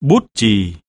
bút chì.